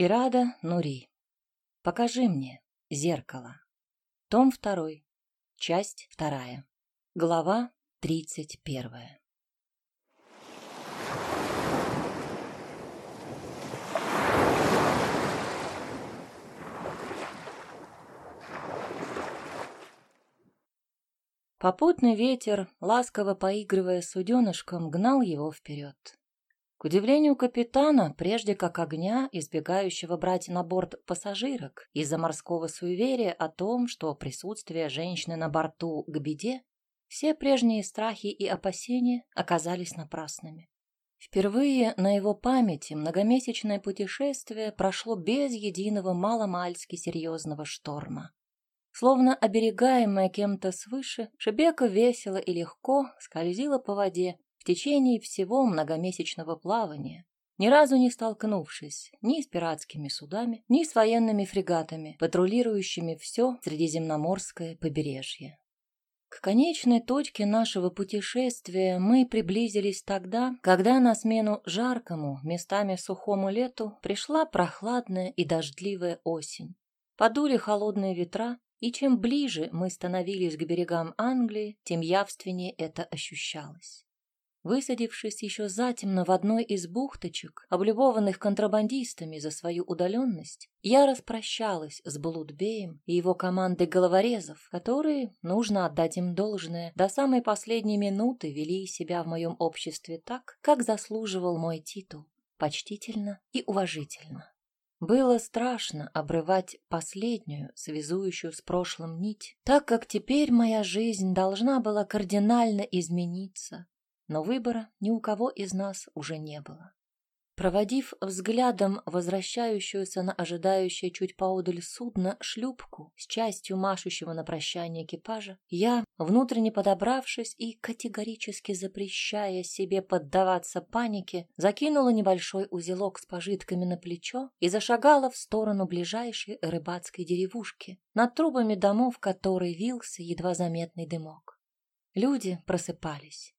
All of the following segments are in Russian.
Ирада Нури. Покажи мне зеркало. Том 2. Часть 2. Глава 31. Попутный ветер, ласково поигрывая суденышком, гнал его вперед. К удивлению капитана, прежде как огня, избегающего брать на борт пассажирок из-за морского суеверия о том, что присутствие женщины на борту к беде, все прежние страхи и опасения оказались напрасными. Впервые на его памяти многомесячное путешествие прошло без единого маломальски серьезного шторма. Словно оберегаемая кем-то свыше, Шебека весело и легко скользила по воде, в течение всего многомесячного плавания, ни разу не столкнувшись ни с пиратскими судами, ни с военными фрегатами, патрулирующими все Средиземноморское побережье. К конечной точке нашего путешествия мы приблизились тогда, когда на смену жаркому, местами сухому лету пришла прохладная и дождливая осень. Подули холодные ветра, и чем ближе мы становились к берегам Англии, тем явственнее это ощущалось. Высадившись еще затемно в одной из бухточек, облюбованных контрабандистами за свою удаленность, я распрощалась с Блудбеем и его командой головорезов, которые, нужно отдать им должное, до самой последней минуты вели себя в моем обществе так, как заслуживал мой титул, почтительно и уважительно. Было страшно обрывать последнюю, связующую с прошлым нить, так как теперь моя жизнь должна была кардинально измениться, но выбора ни у кого из нас уже не было. Проводив взглядом возвращающуюся на ожидающее чуть поодаль судно шлюпку с частью машущего на прощание экипажа, я, внутренне подобравшись и категорически запрещая себе поддаваться панике, закинула небольшой узелок с пожитками на плечо и зашагала в сторону ближайшей рыбацкой деревушки, над трубами домов которой вился едва заметный дымок. Люди просыпались.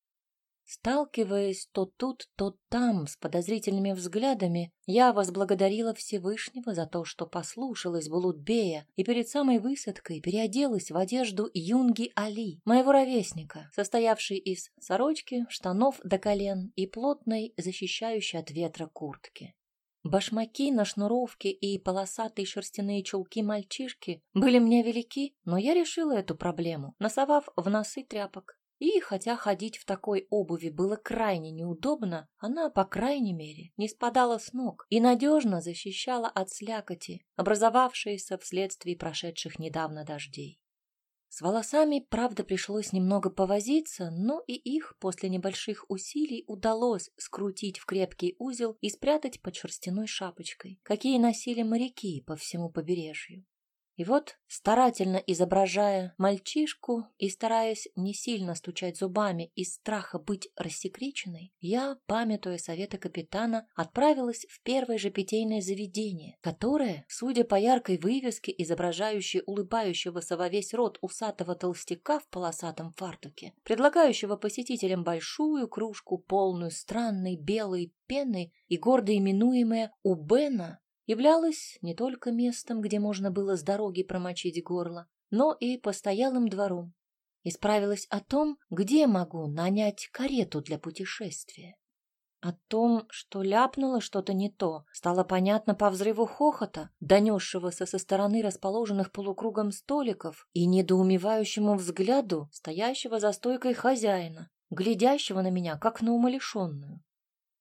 Сталкиваясь то тут, то там с подозрительными взглядами, я возблагодарила Всевышнего за то, что послушалась Булутбея и перед самой высадкой переоделась в одежду Юнги Али, моего ровесника, состоявшей из сорочки, штанов до колен и плотной, защищающей от ветра куртки. Башмаки на шнуровке и полосатые шерстяные чулки мальчишки были мне велики, но я решила эту проблему, насовав в носы тряпок. И хотя ходить в такой обуви было крайне неудобно, она, по крайней мере, не спадала с ног и надежно защищала от слякоти, образовавшейся вследствие прошедших недавно дождей. С волосами, правда, пришлось немного повозиться, но и их после небольших усилий удалось скрутить в крепкий узел и спрятать под шерстяной шапочкой, какие носили моряки по всему побережью. И вот, старательно изображая мальчишку и стараясь не сильно стучать зубами из страха быть рассекреченной, я, памятуя советы капитана, отправилась в первое же питейное заведение, которое, судя по яркой вывеске, изображающей улыбающегося во весь рот усатого толстяка в полосатом фартуке, предлагающего посетителям большую кружку, полную странной белой пены и гордо именуемая «Убена», являлась не только местом, где можно было с дороги промочить горло, но и постоялым двором. Исправилась о том, где могу нанять карету для путешествия. О том, что ляпнуло что-то не то, стало понятно по взрыву хохота, донесшегося со стороны расположенных полукругом столиков и недоумевающему взгляду стоящего за стойкой хозяина, глядящего на меня, как на умалишенную.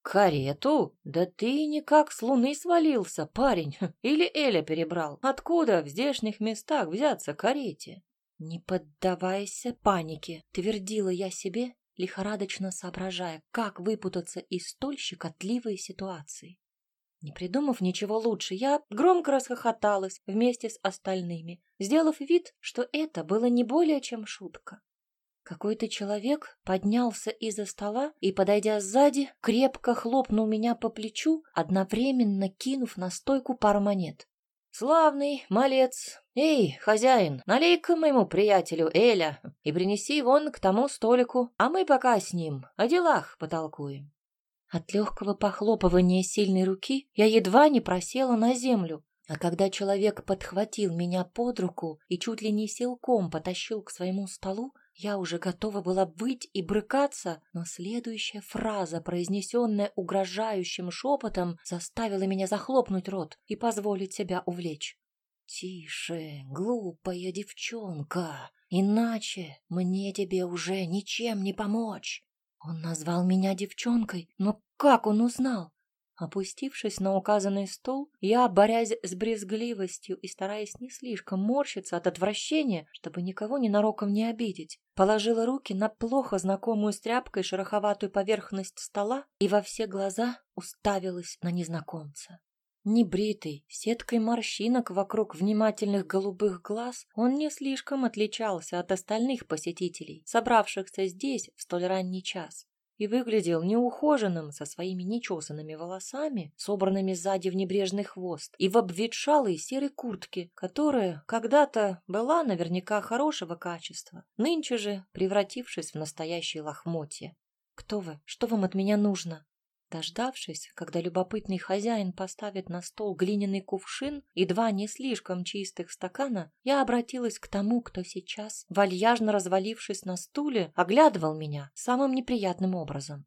«Карету? Да ты никак с луны свалился, парень. Или Эля перебрал. Откуда в здешних местах взяться карете?» «Не поддавайся панике», — твердила я себе, лихорадочно соображая, как выпутаться из столь щекотливой ситуации. Не придумав ничего лучше, я громко расхохоталась вместе с остальными, сделав вид, что это было не более чем шутка. Какой-то человек поднялся из-за стола и, подойдя сзади, крепко хлопнул меня по плечу, одновременно кинув на стойку пару монет. «Славный, малец! Эй, хозяин, налей-ка моему приятелю Эля и принеси вон к тому столику, а мы пока с ним о делах потолкуем». От легкого похлопывания сильной руки я едва не просела на землю, а когда человек подхватил меня под руку и чуть ли не силком потащил к своему столу, я уже готова была быть и брыкаться, но следующая фраза, произнесенная угрожающим шепотом, заставила меня захлопнуть рот и позволить себя увлечь. «Тише, глупая девчонка, иначе мне тебе уже ничем не помочь». Он назвал меня девчонкой, но как он узнал? Опустившись на указанный стул, я, борясь с брезгливостью и стараясь не слишком морщиться от отвращения, чтобы никого ненароком не обидеть, положила руки на плохо знакомую с тряпкой шероховатую поверхность стола и во все глаза уставилась на незнакомца. Небритый, сеткой морщинок вокруг внимательных голубых глаз, он не слишком отличался от остальных посетителей, собравшихся здесь в столь ранний час и выглядел неухоженным, со своими нечесанными волосами, собранными сзади в небрежный хвост, и в обветшалой серой куртке, которая когда-то была наверняка хорошего качества, нынче же превратившись в настоящее лохмотье. «Кто вы? Что вам от меня нужно?» Дождавшись, когда любопытный хозяин поставит на стол глиняный кувшин и два не слишком чистых стакана, я обратилась к тому, кто сейчас, вальяжно развалившись на стуле, оглядывал меня самым неприятным образом.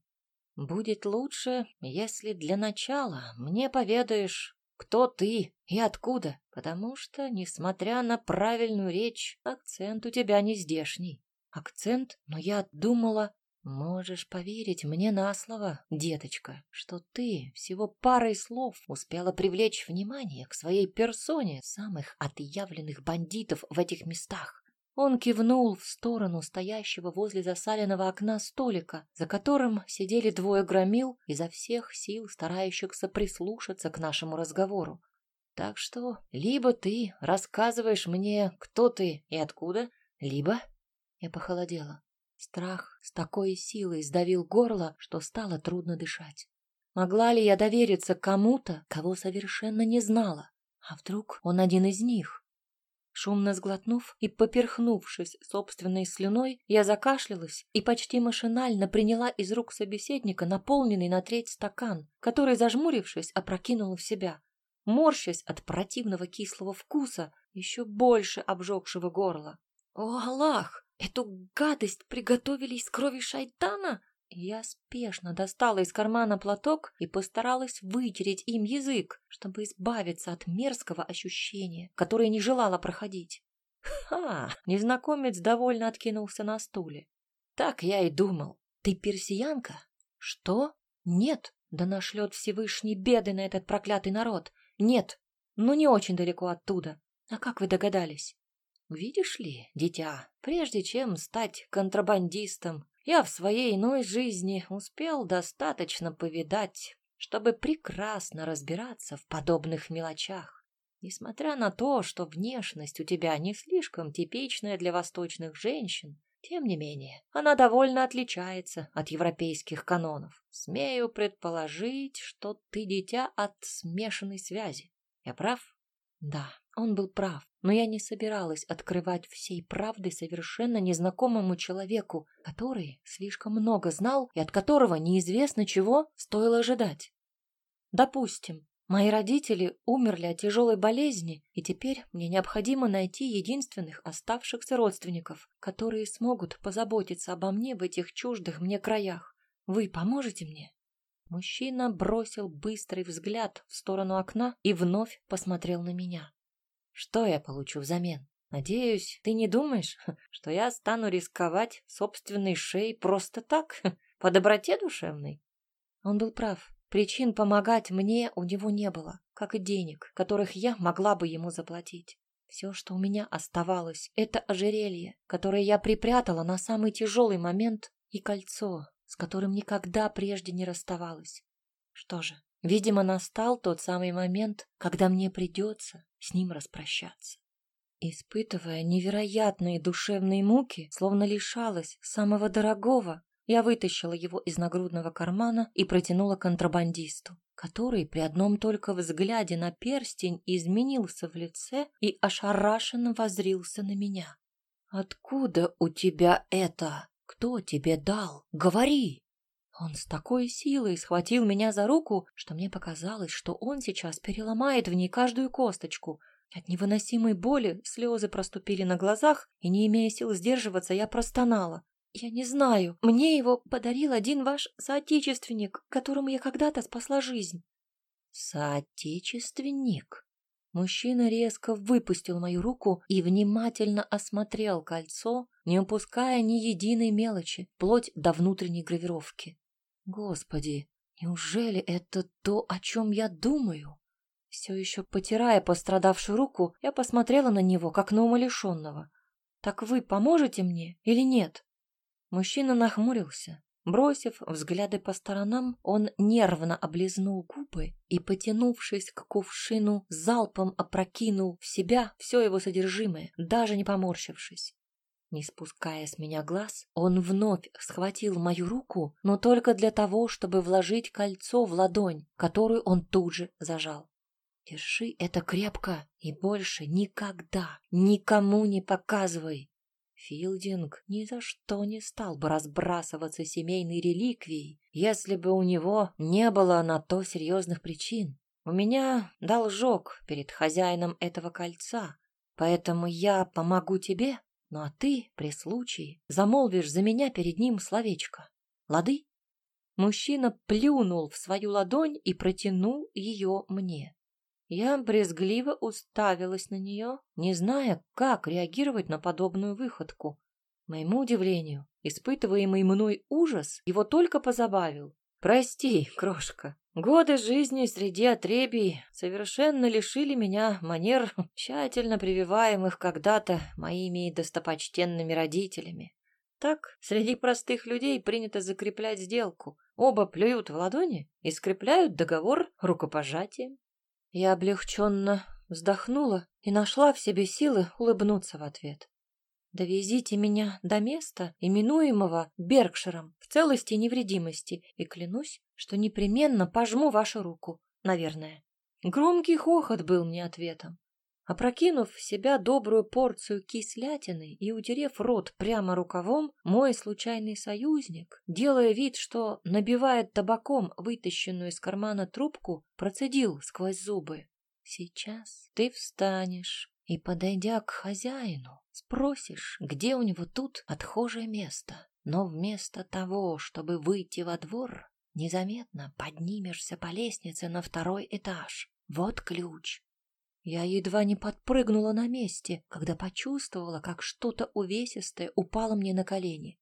«Будет лучше, если для начала мне поведаешь, кто ты и откуда, потому что, несмотря на правильную речь, акцент у тебя не здешний. Акцент, но я думала, Можешь поверить мне на слово, деточка, что ты всего парой слов успела привлечь внимание к своей персоне самых отъявленных бандитов в этих местах. Он кивнул в сторону стоящего возле засаленного окна столика, за которым сидели двое громил, изо всех сил старающихся прислушаться к нашему разговору. Так что либо ты рассказываешь мне, кто ты и откуда, либо... Я похолодела. Страх с такой силой сдавил горло, что стало трудно дышать. Могла ли я довериться кому-то, кого совершенно не знала? А вдруг он один из них? Шумно сглотнув и поперхнувшись собственной слюной, я закашлялась и почти машинально приняла из рук собеседника наполненный на треть стакан, который, зажмурившись, опрокинула в себя. Морщась от противного кислого вкуса, еще больше обжегшего горло. «О, Аллах! Эту гадость приготовили из крови шайтана? Я спешно достала из кармана платок и постаралась вытереть им язык, чтобы избавиться от мерзкого ощущения, которое не желала проходить. Ха! Незнакомец довольно откинулся на стуле. Так я и думал. Ты персиянка? Что? Нет. Да нашлет Всевышний беды на этот проклятый народ. Нет. Ну не очень далеко оттуда. А как вы догадались? Видишь ли, дитя, прежде чем стать контрабандистом, я в своей иной жизни успел достаточно повидать, чтобы прекрасно разбираться в подобных мелочах. Несмотря на то, что внешность у тебя не слишком типичная для восточных женщин, тем не менее, она довольно отличается от европейских канонов. Смею предположить, что ты дитя от смешанной связи. Я прав? Да, он был прав, но я не собиралась открывать всей правды совершенно незнакомому человеку, который слишком много знал и от которого неизвестно чего стоило ожидать. Допустим, мои родители умерли от тяжелой болезни, и теперь мне необходимо найти единственных оставшихся родственников, которые смогут позаботиться обо мне в этих чуждых мне краях. Вы поможете мне? Мужчина бросил быстрый взгляд в сторону окна и вновь посмотрел на меня. Что я получу взамен? Надеюсь, ты не думаешь, что я стану рисковать собственной шеей просто так, по доброте душевной? Он был прав. Причин помогать мне у него не было, как и денег, которых я могла бы ему заплатить. Все, что у меня оставалось, это ожерелье, которое я припрятала на самый тяжелый момент, и кольцо, с которым никогда прежде не расставалась. Что же, видимо, настал тот самый момент, когда мне придется с ним распрощаться. Испытывая невероятные душевные муки, словно лишалась самого дорогого, я вытащила его из нагрудного кармана и протянула контрабандисту, который при одном только взгляде на перстень изменился в лице и ошарашенно возрился на меня. «Откуда у тебя это?» Кто тебе дал? Говори!» Он с такой силой схватил меня за руку, что мне показалось, что он сейчас переломает в ней каждую косточку. От невыносимой боли слезы проступили на глазах, и, не имея сил сдерживаться, я простонала. «Я не знаю. Мне его подарил один ваш соотечественник, которому я когда-то спасла жизнь». «Соотечественник?» Мужчина резко выпустил мою руку и внимательно осмотрел кольцо, не упуская ни единой мелочи, вплоть до внутренней гравировки. Господи, неужели это то, о чем я думаю? Все еще потирая пострадавшую руку, я посмотрела на него, как на умалишенного. «Так вы поможете мне или нет?» Мужчина нахмурился, Бросив взгляды по сторонам, он нервно облизнул губы и, потянувшись к кувшину, залпом опрокинул в себя все его содержимое, даже не поморщившись. Не спуская с меня глаз, он вновь схватил мою руку, но только для того, чтобы вложить кольцо в ладонь, которую он тут же зажал. Держи это крепко и больше никогда никому не показывай. Филдинг ни за что не стал бы разбрасываться семейной реликвией, если бы у него не было на то серьезных причин. У меня должок перед хозяином этого кольца, поэтому я помогу тебе, ну а ты, при случае, замолвишь за меня перед ним словечко. Лады? Мужчина плюнул в свою ладонь и протянул ее мне. Я брезгливо уставилась на нее, не зная, как реагировать на подобную выходку. Моему удивлению, испытываемый мной ужас его только позабавил. «Прости, крошка, годы жизни среди отребий совершенно лишили меня манер, тщательно прививаемых когда-то моими достопочтенными родителями. Так, среди простых людей принято закреплять сделку. Оба плюют в ладони и скрепляют договор рукопожатием. Я облегченно вздохнула и нашла в себе силы улыбнуться в ответ. Довезите меня до места, именуемого Беркширом, в целости и невредимости, и клянусь, что непременно пожму вашу руку, наверное. Громкий хохот был мне ответом. Опрокинув в себя добрую порцию кислятины и утерев рот прямо рукавом, мой случайный союзник, делая вид, что набивает табаком вытащенную из кармана трубку, процедил сквозь зубы. «Сейчас ты встанешь и, подойдя к хозяину, спросишь, где у него тут отхожее место. Но вместо того, чтобы выйти во двор, незаметно поднимешься по лестнице на второй этаж. Вот ключ. Я едва не подпрыгнула на месте, когда почувствовала, как что-то увесистое упало мне на колени.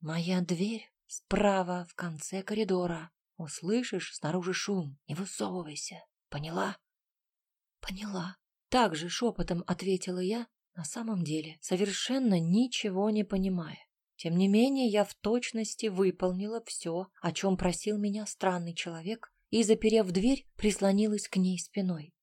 Моя дверь справа в конце коридора. Услышишь снаружи шум, не высовывайся. Поняла? Поняла. Так же шепотом ответила я, на самом деле, совершенно ничего не понимая. Тем не менее, я в точности выполнила все, о чем просил меня странный человек, и, заперев дверь, прислонилась к ней спиной.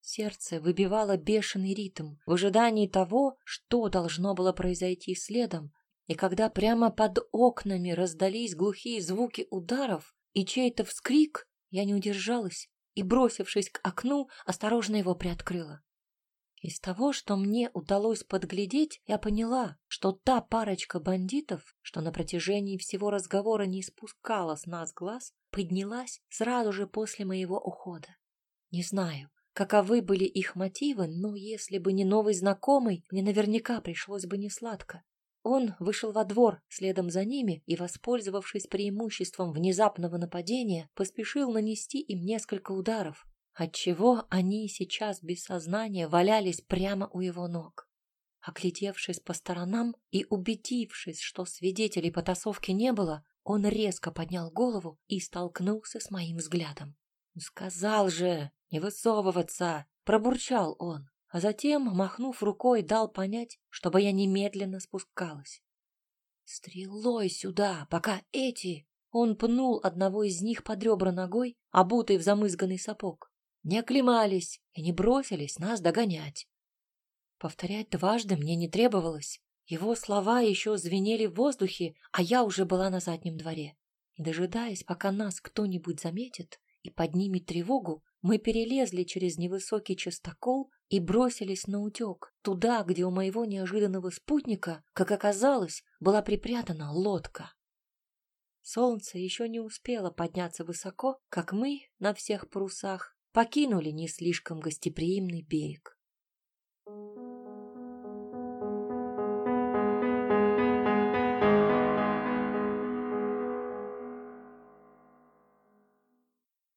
Сердце выбивало бешеный ритм в ожидании того, что должно было произойти следом, и когда прямо под окнами раздались глухие звуки ударов и чей-то вскрик, я не удержалась и, бросившись к окну, осторожно его приоткрыла. Из того, что мне удалось подглядеть, я поняла, что та парочка бандитов, что на протяжении всего разговора не спускала с нас глаз, поднялась сразу же после моего ухода. Не знаю, каковы были их мотивы, но если бы не новый знакомый, мне наверняка пришлось бы несладко. Он вышел во двор следом за ними и, воспользовавшись преимуществом внезапного нападения, поспешил нанести им несколько ударов, отчего они сейчас без сознания валялись прямо у его ног. Оглядевшись по сторонам и убедившись, что свидетелей потасовки не было, он резко поднял голову и столкнулся с моим взглядом. «Сказал же, не высовываться!» — пробурчал он, а затем, махнув рукой, дал понять, чтобы я немедленно спускалась. «Стрелой сюда, пока эти...» Он пнул одного из них под ребра ногой, обутый в замызганный сапог. Не оклемались и не бросились нас догонять. Повторять дважды мне не требовалось. Его слова еще звенели в воздухе, а я уже была на заднем дворе. Дожидаясь, пока нас кто-нибудь заметит, и поднимет тревогу, мы перелезли через невысокий частокол и бросились на утек, туда, где у моего неожиданного спутника, как оказалось, была припрятана лодка. Солнце еще не успело подняться высоко, как мы на всех парусах покинули не слишком гостеприимный берег.